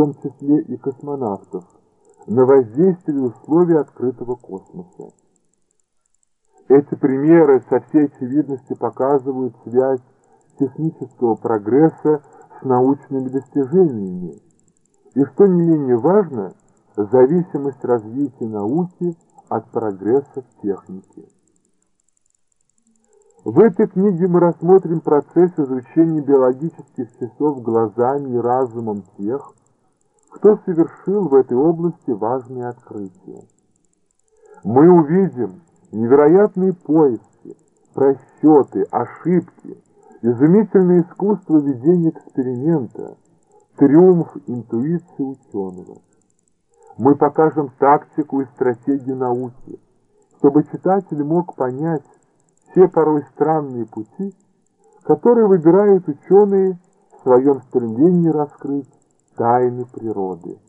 том числе и космонавтов, на воздействие условий открытого космоса. Эти примеры со всей очевидностью показывают связь технического прогресса с научными достижениями и, что не менее важно, зависимость развития науки от прогресса в технике. В этой книге мы рассмотрим процесс изучения биологических часов глазами и разумом тех, кто совершил в этой области важные открытия. Мы увидим невероятные поиски, просчеты, ошибки, изумительное искусство ведения эксперимента, триумф интуиции ученого. Мы покажем тактику и стратегию науки, чтобы читатель мог понять те порой странные пути, которые выбирают ученые в своем стремлении раскрыть тайны природы.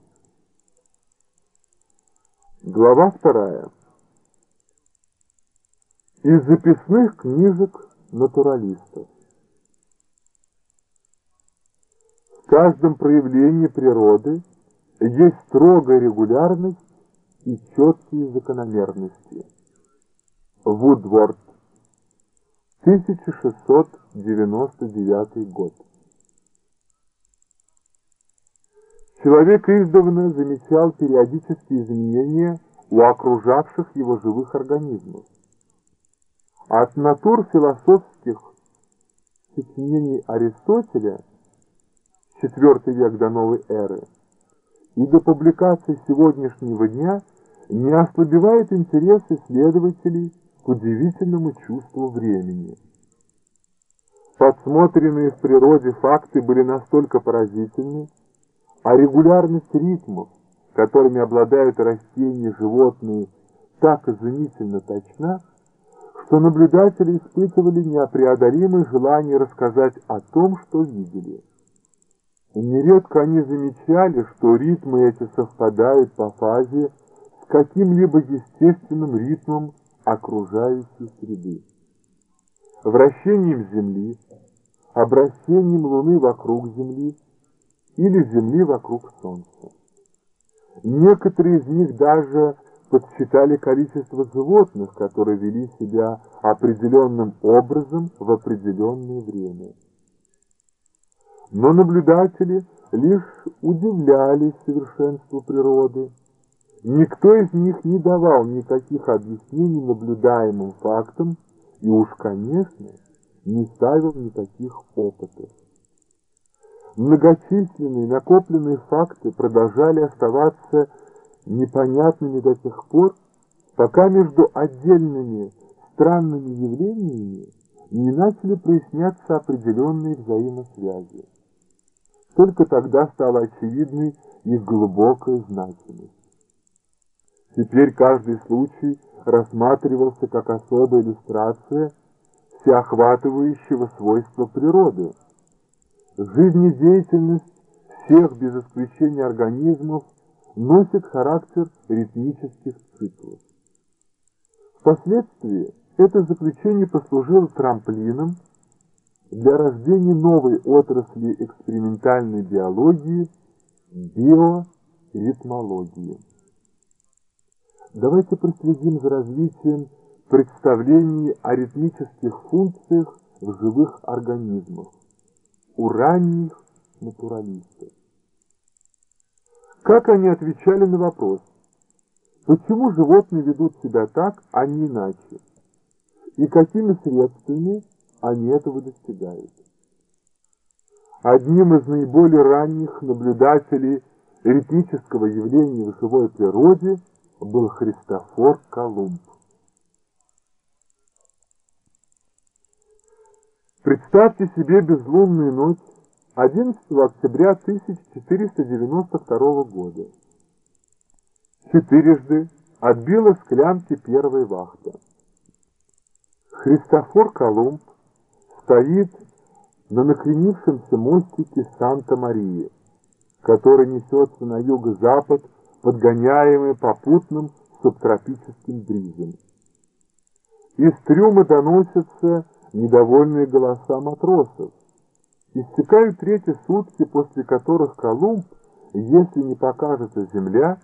Глава вторая. Из записных книжек натуралистов. В каждом проявлении природы есть строгая регулярность и четкие закономерности. Вудворд, 1699 год. Человек издавна замечал периодические изменения у окружавших его живых организмов. От натур философских сочинений Аристотеля, IV век до новой эры, и до публикации сегодняшнего дня не ослабевает интерес исследователей к удивительному чувству времени. Подсмотренные в природе факты были настолько поразительны, а регулярность ритмов, которыми обладают растения и животные, так изумительно точна, что наблюдатели испытывали непреодолимое желание рассказать о том, что видели. Нередко они замечали, что ритмы эти совпадают по фазе с каким-либо естественным ритмом окружающей среды. Вращением Земли, обращением Луны вокруг Земли или Земли вокруг Солнца. Некоторые из них даже подсчитали количество животных, которые вели себя определенным образом в определенное время. Но наблюдатели лишь удивлялись совершенству природы. Никто из них не давал никаких объяснений наблюдаемым фактам и уж, конечно, не ставил никаких опытов. Многочисленные накопленные факты продолжали оставаться непонятными до тех пор, пока между отдельными странными явлениями не начали проясняться определенные взаимосвязи. Только тогда стала очевидной их глубокая значимость. Теперь каждый случай рассматривался как особая иллюстрация всеохватывающего свойства природы. Жизнедеятельность всех без исключения организмов носит характер ритмических циклов. Впоследствии это заключение послужило трамплином для рождения новой отрасли экспериментальной биологии – биоритмологии. Давайте проследим за развитием представлений о ритмических функциях в живых организмах у ранних натуралистов. Как они отвечали на вопрос, почему животные ведут себя так, а не иначе, и какими средствами они этого достигают. Одним из наиболее ранних наблюдателей ритмического явления в живой природе был Христофор Колумб. Представьте себе безлунную ночь 11 октября 1492 года. Четырежды отбила склянки первой вахты. Христофор Колумб стоит на накренившемся мостике Санта-Марии, который несется на юго-запад, подгоняемый попутным субтропическим бризом. Из трюма доносятся недовольные голоса матросов. Истекают третьи сутки, после которых Колумб Если не покажется Земля,